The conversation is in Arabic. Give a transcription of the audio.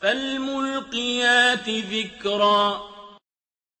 فَالْمُلْقِيَاتِ ذِكْرًا